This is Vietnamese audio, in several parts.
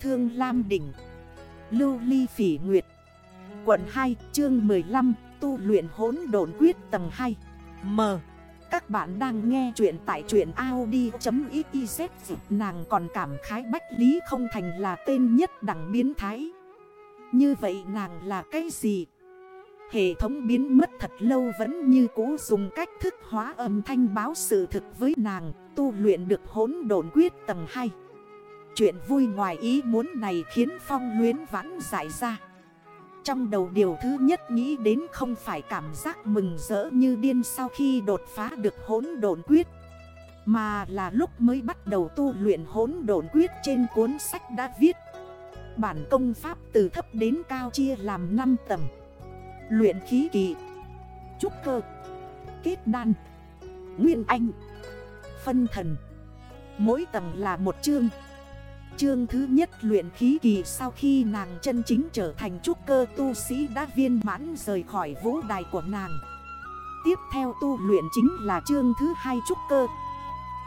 Thương Lam Đỉnh, Lưu Ly Phỉ Nguyệt, Quận 2 chương 15 Tu luyện hốn đồn quyết tầng 2 M. Các bạn đang nghe chuyện tại chuyện Audi.xyz Nàng còn cảm khái Bách Lý không thành là tên nhất đẳng biến thái. Như vậy nàng là cái gì? Hệ thống biến mất thật lâu vẫn như cũ dùng cách thức hóa âm thanh báo sự thực với nàng, Tu luyện được hốn đồn quyết tầng 2 Chuyện vui ngoài ý muốn này khiến Phong luyến vãn giải ra. Trong đầu điều thứ nhất nghĩ đến không phải cảm giác mừng rỡ như điên sau khi đột phá được hốn đồn quyết, Mà là lúc mới bắt đầu tu luyện hốn đồn quyết trên cuốn sách đã viết. Bản công pháp từ thấp đến cao chia làm 5 tầng. Luyện khí kỳ, Trúc cơ, Kết đan, Nguyên anh, Phân thần. Mỗi tầng là một chương. Chương thứ nhất luyện khí kỳ sau khi nàng chân chính trở thành trúc cơ tu sĩ đã viên mãn rời khỏi vũ đài của nàng. Tiếp theo tu luyện chính là chương thứ hai trúc cơ.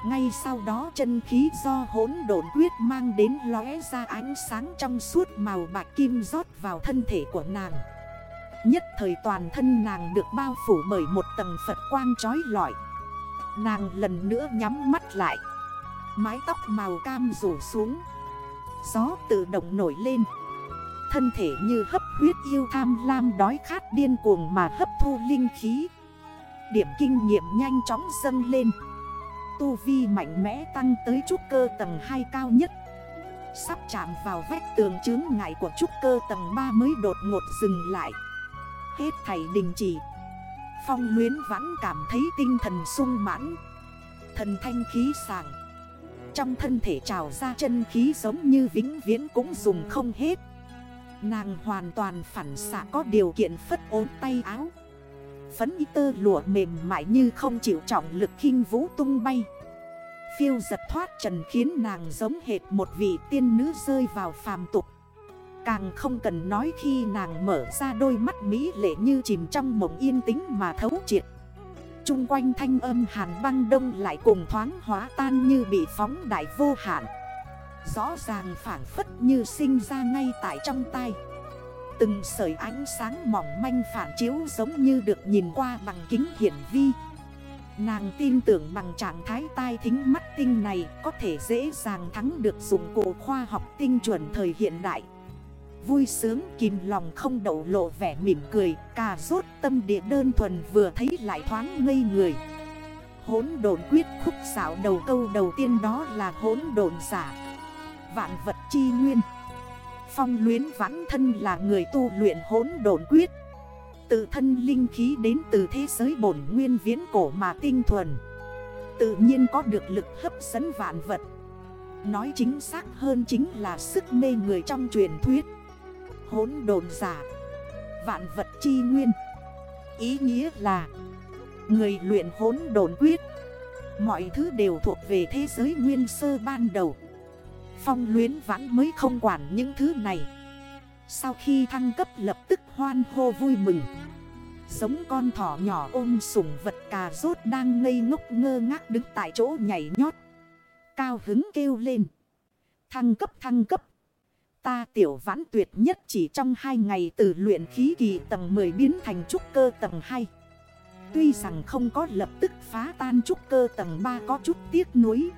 Ngay sau đó chân khí do hỗn độn quyết mang đến lóe ra ánh sáng trong suốt màu bạc kim rót vào thân thể của nàng. Nhất thời toàn thân nàng được bao phủ bởi một tầng Phật quang trói lọi. Nàng lần nữa nhắm mắt lại. Mái tóc màu cam rủ xuống. Gió tự động nổi lên. Thân thể như hấp huyết yêu tham lam đói khát điên cuồng mà hấp thu linh khí. Điểm kinh nghiệm nhanh chóng dâng lên. Tu vi mạnh mẽ tăng tới trúc cơ tầng 2 cao nhất. Sắp chạm vào vách tường chướng ngại của trúc cơ tầng 3 mới đột ngột dừng lại. Hết thảy đình chỉ. Phong luyến vẫn cảm thấy tinh thần sung mãn. Thần thanh khí sàng trong thân thể trào ra chân khí giống như vĩnh viễn cũng dùng không hết. Nàng hoàn toàn phản xạ có điều kiện phất ốm tay áo. Phấn y tơ lụa mềm mại như không chịu trọng lực khinh vũ tung bay. Phiêu giật thoát trần khiến nàng giống hệt một vị tiên nữ rơi vào phàm tục. Càng không cần nói khi nàng mở ra đôi mắt mỹ lệ như chìm trong mộng yên tĩnh mà thấu triệt. Trung quanh thanh âm hàn băng đông lại cùng thoáng hóa tan như bị phóng đại vô hạn. Rõ ràng phản phất như sinh ra ngay tại trong tay Từng sợi ánh sáng mỏng manh phản chiếu giống như được nhìn qua bằng kính hiển vi. Nàng tin tưởng bằng trạng thái tai thính mắt tinh này có thể dễ dàng thắng được dụng cụ khoa học tinh chuẩn thời hiện đại. Vui sướng kìm lòng không đậu lộ vẻ mỉm cười, Cà rốt tâm địa đơn thuần vừa thấy lại thoáng ngây người. Hốn đồn quyết khúc xảo đầu câu đầu tiên đó là hốn đồn giả, Vạn vật chi nguyên. Phong luyến vãn thân là người tu luyện hốn đồn quyết. Tự thân linh khí đến từ thế giới bổn nguyên viễn cổ mà tinh thuần. Tự nhiên có được lực hấp dẫn vạn vật. Nói chính xác hơn chính là sức mê người trong truyền thuyết hỗn đồn giả, Vạn vật chi nguyên. Ý nghĩa là, Người luyện hỗn đồn quyết, Mọi thứ đều thuộc về thế giới nguyên sơ ban đầu. Phong luyến vãn mới không quản những thứ này. Sau khi thăng cấp lập tức hoan hô vui mừng. Giống con thỏ nhỏ ôm sủng vật cà rốt đang ngây ngốc ngơ ngác đứng tại chỗ nhảy nhót. Cao hứng kêu lên. Thăng cấp thăng cấp. Ta tiểu vãn tuyệt nhất chỉ trong hai ngày từ luyện khí kỳ tầng 10 biến thành trúc cơ tầng 2. Tuy rằng không có lập tức phá tan trúc cơ tầng 3 có chút tiếc nuối.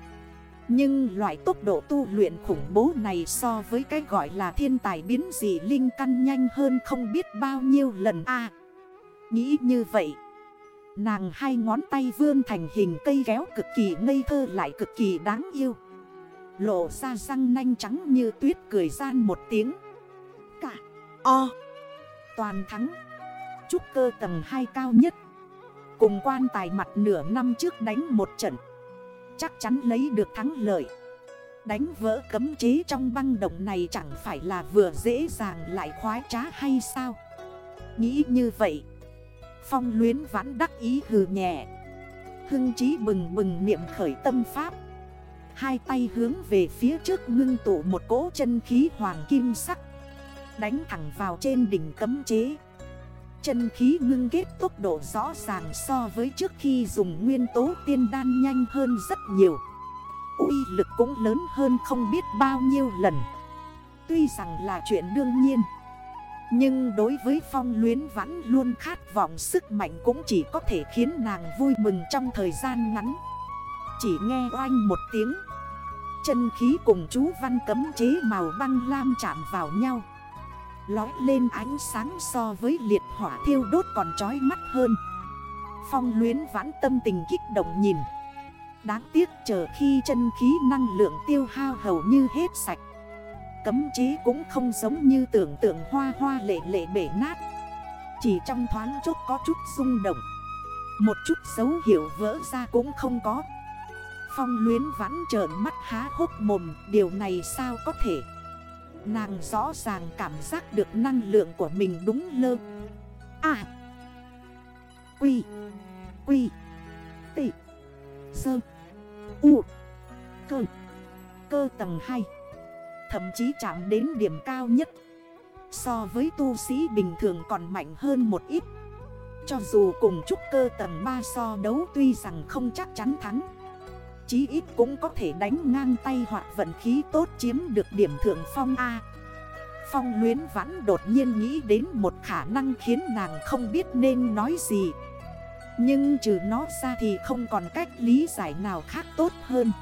Nhưng loại tốc độ tu luyện khủng bố này so với cái gọi là thiên tài biến dị linh căn nhanh hơn không biết bao nhiêu lần a Nghĩ như vậy. Nàng hai ngón tay vươn thành hình cây kéo cực kỳ ngây thơ lại cực kỳ đáng yêu. Lộ ra răng nanh trắng như tuyết cười gian một tiếng. Cả O. Toàn thắng. Trúc cơ tầng 2 cao nhất. Cùng quan tài mặt nửa năm trước đánh một trận. Chắc chắn lấy được thắng lợi. Đánh vỡ cấm chế trong băng động này chẳng phải là vừa dễ dàng lại khoái trá hay sao? Nghĩ như vậy. Phong luyến vãn đắc ý hừ nhẹ. Hưng trí bừng bừng niệm khởi tâm pháp. Hai tay hướng về phía trước ngưng tụ một cỗ chân khí hoàng kim sắc. Đánh thẳng vào trên đỉnh cấm chế. Chân khí ngưng kết tốc độ rõ ràng so với trước khi dùng nguyên tố tiên đan nhanh hơn rất nhiều. Uy lực cũng lớn hơn không biết bao nhiêu lần. Tuy rằng là chuyện đương nhiên, Nhưng đối với phong luyến vãn luôn khát vọng sức mạnh cũng chỉ có thể khiến nàng vui mừng trong thời gian ngắn. Chỉ nghe oanh một tiếng. Chân khí cùng chú văn cấm chế màu băng lam chạm vào nhau. Lói lên ánh sáng so với liệt hỏa thiêu đốt còn trói mắt hơn. Phong luyến vãn tâm tình kích động nhìn. Đáng tiếc chờ khi chân khí năng lượng tiêu hao hầu như hết sạch. Cấm chế cũng không giống như tưởng tượng hoa hoa lệ lệ bể nát. Chỉ trong thoáng chốc có chút rung động. Một chút dấu hiệu vỡ ra cũng không có. Phong luyến vãn trợn mắt há hốc mồm, Điều này sao có thể? Nàng rõ ràng cảm giác được năng lượng của mình đúng lơ. À Quy. Quy. Tị. Sơ. U. Cơ. Cơ tầng 2 Thậm chí chạm đến điểm cao nhất. So với tu sĩ bình thường còn mạnh hơn một ít. Cho dù cùng trúc cơ tầng 3 so đấu tuy rằng không chắc chắn thắng Chí ít cũng có thể đánh ngang tay hoặc vận khí tốt chiếm được điểm thượng phong A. Phong luyến vãn đột nhiên nghĩ đến một khả năng khiến nàng không biết nên nói gì. Nhưng trừ nó ra thì không còn cách lý giải nào khác tốt hơn.